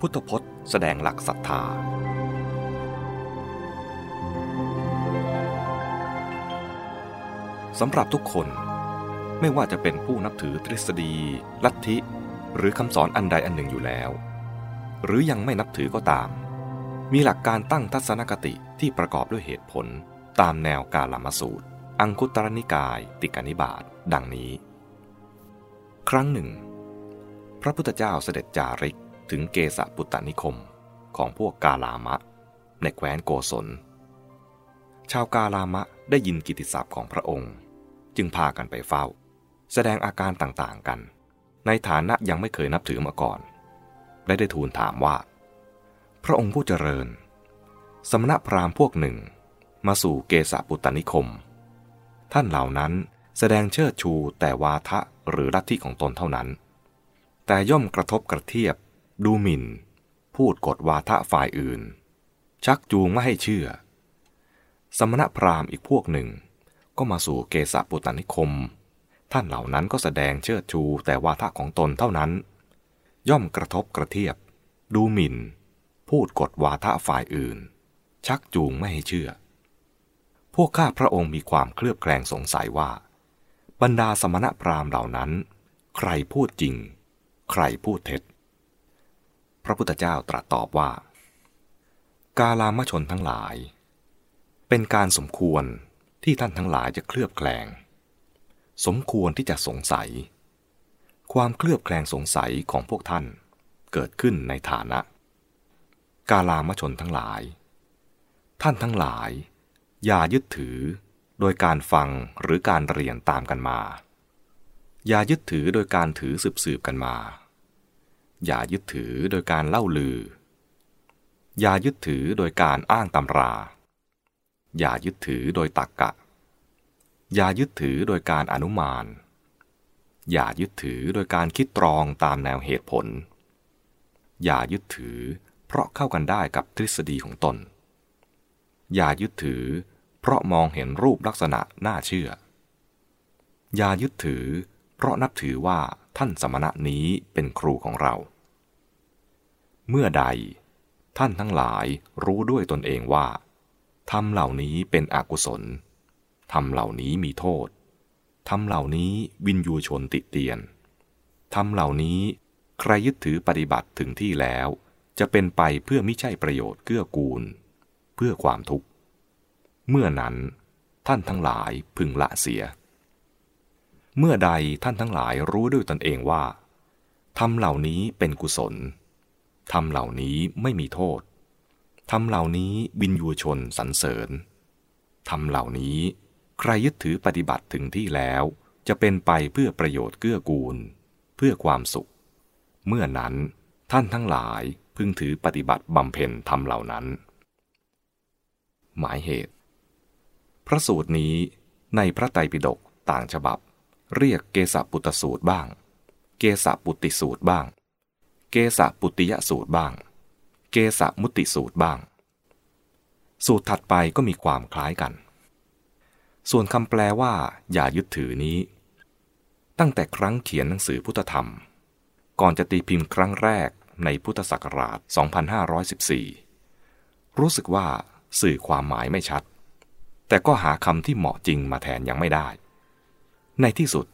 พุทธพจน์แสดงหลักศรัทธา สำหรับทุกคนไม่ว่าจะเป็นผู้นับถือทฤษฎี ลัทธิ หรือคำสอนอันใดอันหนึ่งอยู่แล้ว หรือยังไม่นับถือก็ตาม มีหลักการตั้งทัศนคติที่ประกอบด้วยเหตุผล ตามแนวกาลามสูตร อังคุตรนิกาย ติกานิบาตดังนี้ ครั้งหนึ่ง พระพุทธเจ้าเสด็จจาริก ถึงเกสปุตตนิคมของพวกกาลามะ ในแคว้นโกศล ชาวกาลามะได้ยินกิติศัพท์ของพระองค์ จึงพากันไปเฝ้า แสดงอาการต่างๆกัน ในฐานะยังไม่เคยนับถือมาก่อน และได้ทูลถามว่า พระองค์ผู้เจริญ สมณพราหมณ์พวกหนึ่ง มาสู่เกสปุตตนิคม ท่านเหล่านั้นแสดงเชิดชูแต่วาทะหรือลัทธิของตนเท่านั้น แต่ย่อมกระทบกระเทียบ ดูหมิน่น พูดกดวาทะฝ่ายอื่น ชักจูงไม่ให้เชื่อ สมณพราหมณ์อีกพวกหนึ่ง ก็มาสู่เกสปุตตนิคม ท่านเหล่านั้นก็แสดงเชิดชูแต่วาทะของตนเท่านั้น ย่อมกระทบกระเทียบ ดูหมิน่น พูดกดวาทะฝ่ายอื่น ชักจูงไม่ให้เชื่อ พวกข้าพระองค์มีความเคลือบแคลงสงสัยว่า บรรดาสมณพราหมณ์เหล่านั้น ใครพูดจริง ใครพูดเท็จ ระพุทธเจ้าตรัสตอบว่า กาลามชนทั้งหลาย เป็นการสมควรที่ท่านทั้งหลายจะเคลือบแคลง สมควรที่จะสงสัย ความเคลือบแคลงสงสัยของพวกท่านเกิดขึ้นในฐานะ กาลามชนทั้งหลาย ท่านทั้งหลาย อย่ายึดถือโดยการฟังหรือการเรียนตามกันมา อย่ายึดถือโดยการถือสืบสืบกันมา อย่ายึดถือโดยการเล่าลือ อย่ายึดถือโดยการอ้างตำรา อย่ายึดถือโดยตักกะ อย่ายึดถือโดยการอนุมาน อย่ายึดถือโดยการคิดตรองตามแนวเหตุผล อย่ายึดถือเพราะเข้ากันได้กับทฤษฎีของตน อย่ายึดถือเพราะมองเห็นรูปลักษณะน่าเชื่อ อย่ายึดถือเพราะนับถือว่า ท่านสมณะนี้เป็นครูของเรา เมื่อใด ท่านทั้งหลายรู้ด้วยตนเองว่าทำเหล่านี้เป็นอกุศลทำเหล่านี้มีโทษทำเหล่านี้วินยูชนติเตียนทำเหล่านี้ใครยึดถือปฏิบัติถึงที่แล้ว จะเป็นไปเพื่อไม่ใช่ประโยชน์เกื้อกูล เพื่อความทุกข์ เมื่อนั้นท่านทั้งหลายพึงละเสีย เมื่อใดท่านทั้งหลายรู้ด้วยตนเองว่าทำเหล่านี้เป็นกุศลทำเหล่านี้ไม่มีโทษทำเหล่านี้บินยูชนสรรเสริญทำเหล่านี้ใครยึดถือปฏิบัติถึงที่แล้ว จะเป็นไปเพื่อประโยชน์เกื้อกูล เพื่อความสุข เมื่อนั้นท่านทั้งหลายพึงถือปฏิบัติบำเพ็ญทำเหล่านั้น หมายเหตุ พระสูตรนี้ในพระไตรปิฎกต่างฉบับ เรียกเกสปุตสูตรบ้าง เกสปุติสูตรบ้าง เกสปุติยสูตรบ้าง เกสมุติสูตรบ้าง สูตรถัดไปก็มีความคล้ายกัน ส่วนคำแปลว่า อย่ายึดถือนี้ ตั้งแต่ครั้งเขียนหนังสือพุทธธรรม ก่อนจะตีพิมพ์ครั้งแรกในพุทธศักราช 2514 รู้สึกว่าสื่อความหมายไม่ชัด แต่ก็หาคำที่เหมาะจริงมาแทนยังไม่ได้ ในที่สุด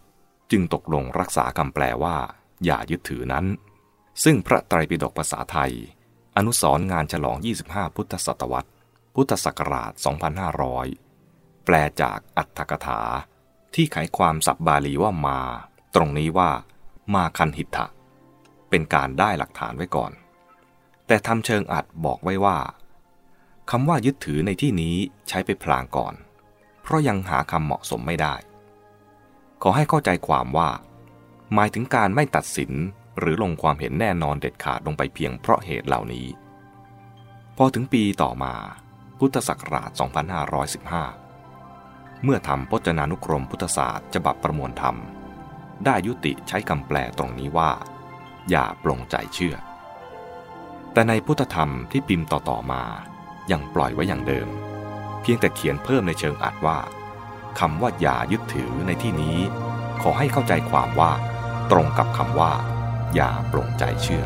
จึงตกลงรักษาคำแปลว่า อย่ายึดถือนั้น ซึ่งพระไตรปิฎกภาษาไทย อนุสรงานฉลอง 25 พุทธศตวรรษ พุทธศักราช 2500 แปลจากอัตถกถา ที่ไขความสับบาลีว่ามา ตรงนี้ว่า มาคันหิทะเป็นการได้หลักฐานไว้ก่อน แต่ทำเชิงอัดบอกไว้ว่าคำว่ายึดถือในที่นี้ใช้ไปพลางก่อน เพราะยังหาคำเหมาะสมไม่ได้ ขอให้เข้าใจความว่า หมายถึงการไม่ตัดสินหรือลงความเห็นแน่นอนเด็ดขาดลงไปเพียงเพราะเหตุเหล่านี้ พอถึงปีต่อมา พุทธศักราช 2515 เมื่อทำพจนานุกรมพุทธศาสตร์ฉบับประมวลธรรม ได้ยุติใช้คำแปลตรงนี้ว่า อย่าปลงใจเชื่อ แต่ในพุทธธรรมที่พิมพ์ต่อๆมายังปล่อยไว้อย่างเดิม เพียงแต่เขียนเพิ่มในเชิงอัดว่า คำว่าอย่ายึดถือในที่นี้ ขอให้เข้าใจความว่า ตรงกับคำว่า อย่าปรงใจเชื่อ